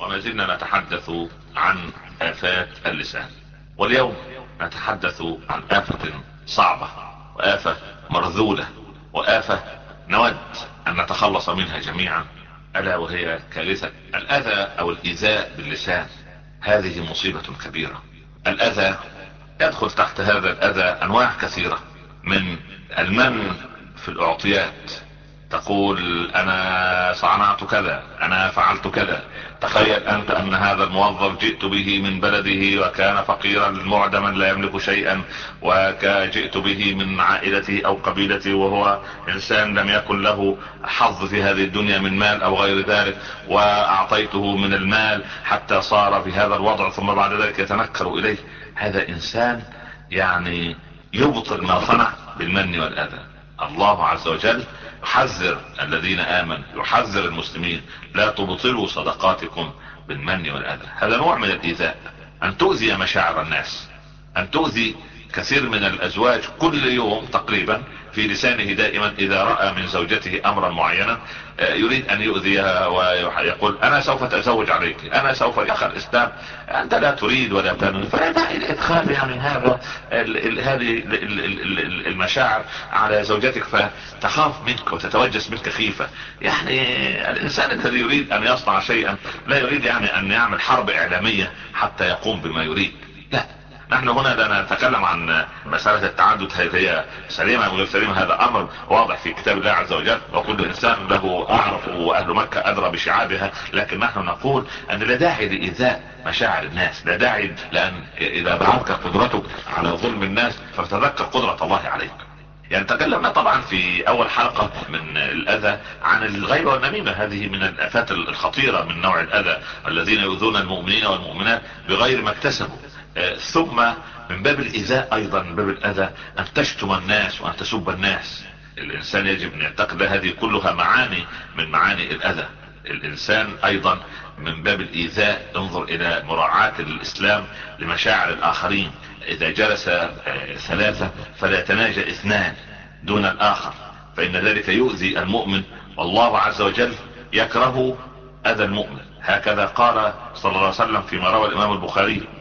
وما زلنا نتحدث عن آفات اللسان. واليوم نتحدث عن آفة صعبة وآفة مرذولة وآفة نود أن نتخلص منها جميعا ألا وهي كارثة. الأذى أو الإيذاء باللسان هذه مصيبة كبيرة. الأذى يدخل تحت هذا الأذى أنواع كثيرة من المن في الأعطيات تقول أنا صنعت كذا أنا فعلت كذا. تخيل أنت أن هذا الموظف جئت به من بلده وكان فقيرا معدما لا يملك شيئا وجئت به من عائلته أو قبيلته وهو إنسان لم يكن له حظ في هذه الدنيا من مال أو غير ذلك وأعطيته من المال حتى صار في هذا الوضع ثم بعد ذلك يتنكر إليه. هذا إنسان يعني يبطل ما صنع بالمن والآذى. الله عز وجل يحذر الذين آمنوا يحذر المسلمين لا تبطلوا صدقاتكم بالمن والأذى. هذا نوع من الإيذاء أن تؤذي مشاعر الناس أن تؤذي كثير من الأزواج كل يوم تقريبا في لسانه دائما إذا رأى من زوجته امرا معينا آه، يريد أن يؤذيها ويقول أنا سوف أتزوج عليك أنا سوف يدخل الإسلام أنت لا تريد ولا تنوي فلا داعي لإدخال يعني هذا هذه المشاعر على زوجتك فتخاف منك وتتوجس منك خيفة. يعني الإنسان الذي يريد أن يصنع شيئا لا يريد يعني أن يعمل حرب إعلامية حتى يقوم بما يريد. لا. نحن هنا لا نتكلم عن مسألة التعدد هي سليمة أو غير سليمة هذا أمر واضح في كتاب الله عز وجل. وكل إنسان له أعرف واهل مكة أدرى بشعابها. لكن نحن نقول أن لا داعي لإيذاء مشاعر الناس. لا داعي لأن إذا بعثك قدرتك على ظلم الناس فتذكر قدرة الله عليك. يعني تكلمنا طبعا في أول حلقة من الأذى عن الغيبة والنميمة. هذه من الآفات الخطيرة من نوع الأذى الذين يؤذون المؤمنين والمؤمنات بغير ما اكتسبوا. ثم من باب الإيذاء أيضا من باب الأذى أن تشتم الناس وأن تسب الناس. الإنسان يجب أن يعتقد هذه كلها معاني من معاني الأذى. الإنسان أيضا من باب الإيذاء انظر إلى مراعاة الإسلام لمشاعر الآخرين. إذا جلس آه، ثلاثة فلا يتناجى اثنان دون الآخر. فإن ذلك يؤذي المؤمن. والله عز وجل يكره أذى المؤمن. هكذا قال صلى الله عليه وسلم فيما روى الإمام البخاري. آه،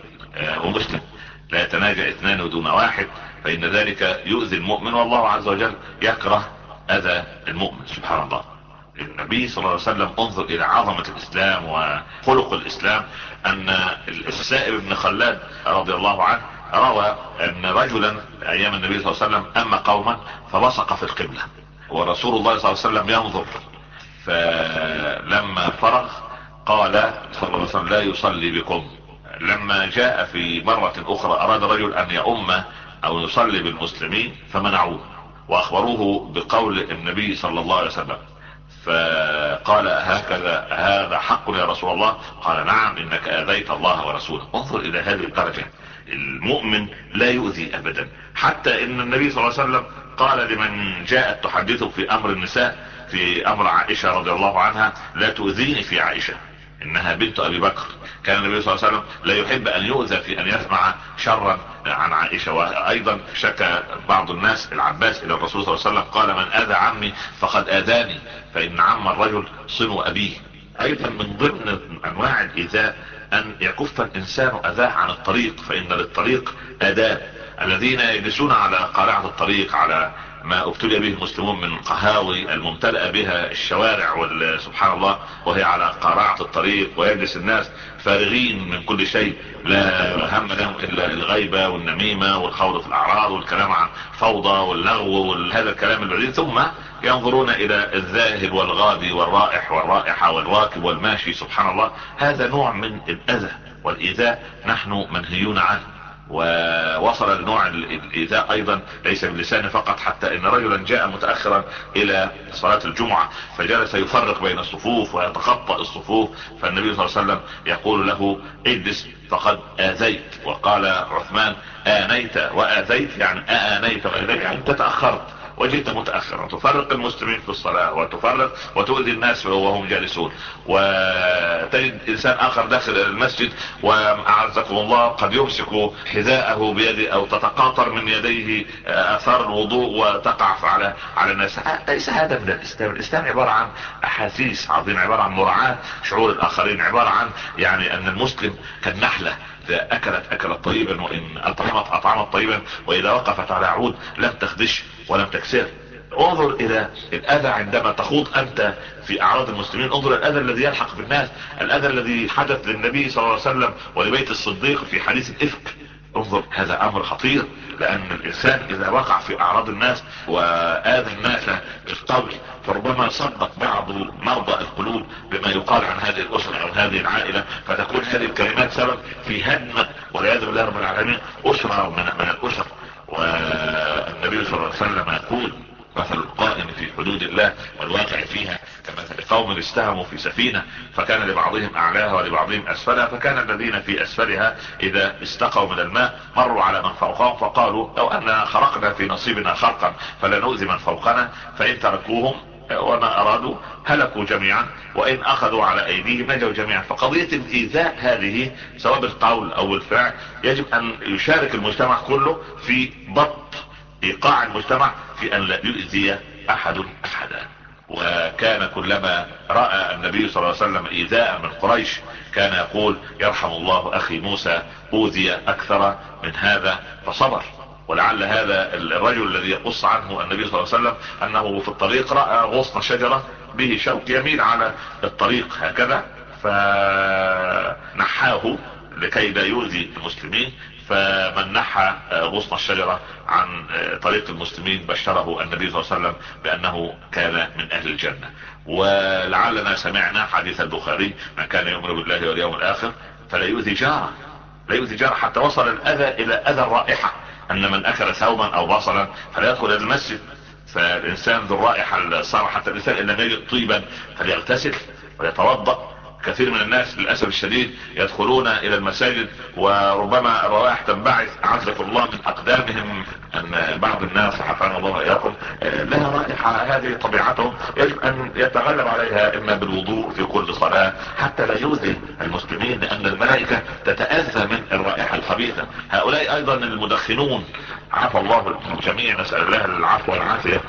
ومسلم لا يتناجى اثنان دون واحد فإن ذلك يؤذي المؤمن والله عز وجل يكره أذى المؤمن. سبحان الله. النبي صلى الله عليه وسلم انظر إلى عظمة الإسلام وخلق الإسلام أن السائب بن خلاد رضي الله عنه روى أن رجلا أيام النبي صلى الله عليه وسلم اما قوما فبصق في القبلة ورسول الله صلى الله عليه وسلم ينظر. فلما فرغ قال صلى الله عليه وسلم لا يصلي بكم. لما جاء في مرة أخرى أراد رجل أن يؤم أو يصلي بالمسلمين فمنعوه وأخبروه بقول النبي صلى الله عليه وسلم. فقال هكذا هذا حق يا رسول الله؟ قال نعم إنك آذيت الله ورسوله. انظر إلى هذه الدرجة. المؤمن لا يؤذي ابدا. حتى إن النبي صلى الله عليه وسلم قال لمن جاءت تحدثه في أمر النساء في أمر عائشة رضي الله عنها لا تؤذيني في عائشة. إنها بنت أبي بكر. كان النبي صلى الله عليه وسلم لا يحب أن يؤذى في أن يسمع شرا عن عائشة وأيضا شكى بعض الناس العباس إلى الرسول صلى الله عليه وسلم قال من أذى عمي فقد أذاني فإن عم الرجل صنو أبيه. أيضا من ضمن أنواع الإيذاء أن يكف الإنسان أذاه عن الطريق فإن للطريق اداب الذين يجلسون على قارعة الطريق على ما ابتلي به المسلمون من قهاوي الممتلئة بها الشوارع سبحان الله وهي على قارعة الطريق ويجلس الناس فارغين من كل شيء لا هم لهم إلا الغيبة والنميمة والخوض في الأعراض والكلام عن فوضى واللغو وهذا الكلام البعيد. ثم ينظرون إلى الذاهب والغادي والرائح والرائحة والراكب والماشي سبحان الله. هذا نوع من الأذى والإيذاء نحن منهيون عنه. ووصل لنوع الإيذاء أيضا ليس باللسان فقط حتى إن رجلا جاء متأخرا إلى صلاة الجمعة فجلس يفرق بين الصفوف ويتخطى الصفوف فالنبي صلى الله عليه وسلم يقول له اجلس فقد آذيت وقال عثمان آنيت وآذيت يعني اانيت واذيت يعني أنت تأخرت. وجئت متأخرا. تفرق المسلمين في الصلاة وتفرق وتؤذي الناس وهم جالسون. وتجد إنسان آخر داخل المسجد وأعزكم الله قد يمسك حذاءه بيده أو تتقاطر من يديه آثار الوضوء وتقع على على الناس. ليس هذا من الإسلام. الإسلام عبارة عن أحاسيس عظيمة عبارة عن مراعاة شعور الآخرين عبارة عن يعني أن المسلم كالنحلة إذا أكلت اكلت طيبا وإن أطعمت اطعمت طيبا وإذا وقفت على عود لم تخدش ولم تكسر انظر إلى الأذى عندما تخوض أنت في أعراض المسلمين. انظر الأذى الذي يلحق بالناس. الأذى الذي حدث للنبي صلى الله عليه وسلم ولبيت الصديق في حديث الإفك. انظر هذا أمر خطير لأن الإنسان إذا وقع في أعراض الناس وآذى الناس بالقول فربما صدق بعض مرضى القلوب بما يقال عن هذه الأسرة أو هذه العائلة. فتكون هذه الكلمات سبب في هدم والعياذ بالله رب العالمين أسرة من, من الأسر. والنبي صلى الله عليه وسلم يقول مثل القائم في حدود الله والواقع فيها كمثل قوم استهموا في سفينة فكان لبعضهم أعلاها ولبعضهم أسفلها فكان الذين في أسفلها إذا استقوا من الماء مروا على من فوقهم فقالوا لو ان خرقنا في نصيبنا خرقا فلا نؤذي من فوقنا فإن تركوهم وما أرادوا هلكوا جميعا وإن أخذوا على أيديهم نجوا جميعا. فقضية الإيذاء هذه سواء بالقول أو بالفعل يجب أن يشارك المجتمع كله في ضبط إيقاع المجتمع في أن لا يؤذي أحد احدا. وكان كلما رأى النبي صلى الله عليه وسلم إيذاء من قريش كان يقول يرحم الله أخي موسى أوذي أكثر من هذا فصبر. ولعل هذا الرجل الذي يقص عنه النبي صلى الله عليه وسلم أنه في الطريق رأى غصن شجرة به شوك يميل على الطريق هكذا فنحاه لكي لا يؤذي المسلمين فمن نحى غصن الشجرة عن طريق المسلمين بشره النبي صلى الله عليه وسلم بأنه كان من أهل الجنة. ولعلنا سمعنا حديث البخاري من كان يؤمن بالله واليوم الآخر فلا يؤذي جاره لا يؤذي جاره حتى وصل الأذى إلى أذى الرائحة. أن من أكل ثوما أو بصلا فلا يدخل المسجد فالإنسان ذو الرائحة الصار حتى الإنسان إن لم يجد طيبا فليغتسل ويتوضأ. كثير من الناس للأسف الشديد يدخلون إلى المساجد وربما الروائح تنبعث. عزك الله من أقدامهم أن بعض الناس حفظنا الله اياكم لها رائحة هذه طبيعتهم يجب أن يتغلب عليها إما بالوضوء في كل صلاة حتى لا يؤذي المسلمين لأن الملائكة تتأذى من الرائحة الخبيثة. هؤلاء أيضا المدخنون. عفى الله الجميع نسأل الله العفو والعافية.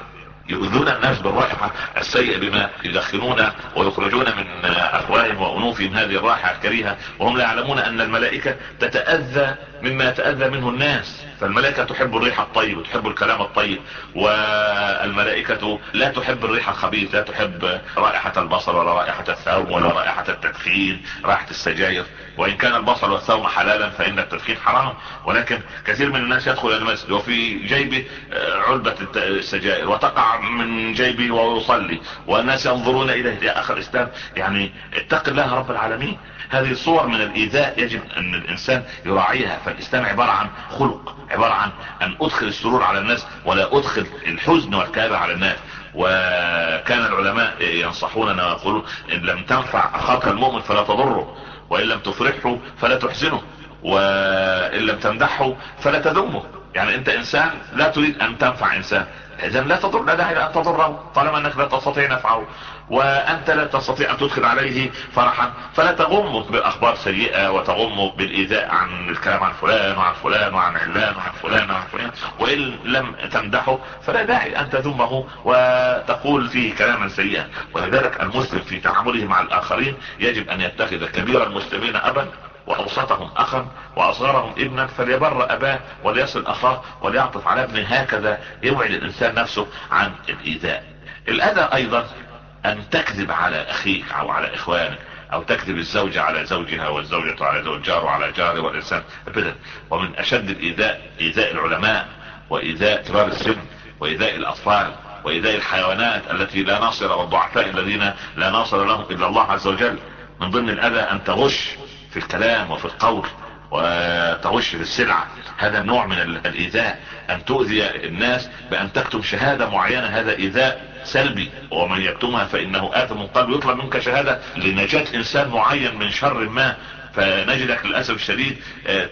يؤذون الناس بالرائحة السيئة بما يدخنون ويخرجون من أفواههم وأنوفهم هذه الرائحة الكريهة. وهم لا يعلمون أن الملائكة تتأذى مما يتأذى منه الناس. فالملائكة تحب الريح الطيب وتحب الكلام الطيب والملائكة لا تحب الريح الخبيث لا تحب رائحة البصل ولا رائحة الثوم ولا رائحة التدخين رائحة السجاير. وإن كان البصل والثوم حلالا فإن التدخين حرام. ولكن كثير من الناس يدخل المسجد وفي جيبه علبة السجائر وتقع من جيبه ويصلي. والناس ينظرون إليه. يا اخ الإسلام يعني اتق الله رب العالمين. هذه صور من الإيذاء يجب أن الإنسان يراعيها فالإسلام عبارة عن خلق عبارة عن أن أدخل السرور على الناس ولا أدخل الحزن والكآبة على الناس. وكان العلماء ينصحوننا ويقولون إن لم تنفع اخاك المؤمن فلا تضره وإن لم تفرحه فلا تحزنه وإن لم تمدحه فلا تذمه. يعني انت انسان لا تريد ان تنفع انسان. اذا لا تضر لا داعي ان تضره. طالما أنك لا تستطيع نفعه وأنت لا تستطيع أن تدخل عليه فرحا فلا تغمك بأخبار سيئة وتغمك بالإيذاء عن الكلام عن فلان وعن فلان وعن علان وعن فلان وعن فلان. وإن لم تمدحه فلا داعي أن تذمه وتقول فيه كلاما سيئا. ولذلك المسلم في تعامله مع الآخرين يجب أن يتخذ كبير المسلمين ابا واوسطهم أخا وأصغرهم ابنا فليبر أباه وليصل أخاه وليعطف على ابنه. هكذا يوعد الإنسان نفسه عن الإيذاء. الأذى أيضا أن تكذب على أخيك أو على إخوانك أو تكذب الزوجة على زوجها والزوجة على الجار وعلى جاره والإنسان أبدا. ومن أشد الإيذاء إيذاء العلماء وإيذاء كبار السن وإيذاء الأطفال وإيذاء الحيوانات التي لا ناصر والضعفاء الذين لا ناصر لهم إلا الله عز وجل. من ضمن الأذى أن تغش في الكلام وفي القول وتغش في السلعة هذا نوع من الإيذاء. أن تؤذي الناس بأن تكتم شهادة معينة. هذا إيذاء سلبي. ومن يكتمها فإنه آثم قلبه يطلب منك شهادة لنجاة إنسان معين من شر ما. فنجدك للأسف الشديد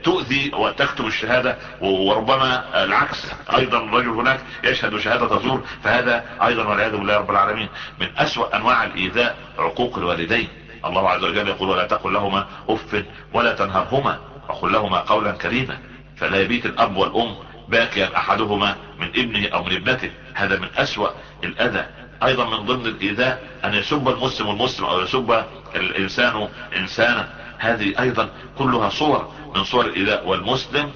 تؤذي وتكتب الشهادة. وربما العكس. أيضا الرجل هناك يشهد شهادة زور فهذا أيضا والعياذ بالله رب العالمين من أسوأ أنواع الإيذاء عقوق الوالدين. الله عز وجل يقول ولا تقل لهما أف ولا تنهرهما وقل لهما قولا كريما فلا يبيت الأب والأم باكيا أحدهما من ابنه أو من ابنته. هذا من أسوأ الأذى. أيضا من ضمن الإيذاء أن يسب المسلم المسلم أو يسب الإنسان إنسانا. هذه أيضا كلها صور من صور الإيذاء والمسلم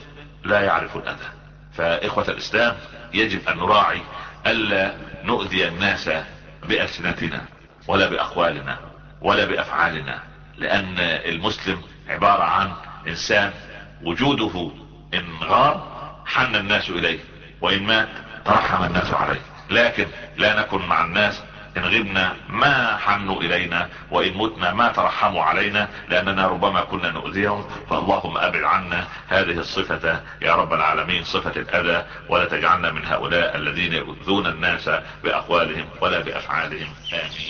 لا يعرف الأذى. فإخوة الإسلام يجب أن نراعي ألا نؤذي الناس بألسنتنا ولا باقوالنا ولا بأفعالنا لأن المسلم عبارة عن إنسان وجوده إن غار حن الناس إليه وإن مات ترحم الناس عليه. لكن لا نكن مع الناس إن غبنا ما حنوا إلينا وإن متنا ما ترحموا علينا لأننا ربما كنا نؤذيهم. فاللهم أبعد عنا هذه الصفة يا رب العالمين صفة الأذى ولا تجعلنا من هؤلاء الذين يؤذون الناس بأقوالهم ولا بأفعالهم. آمين.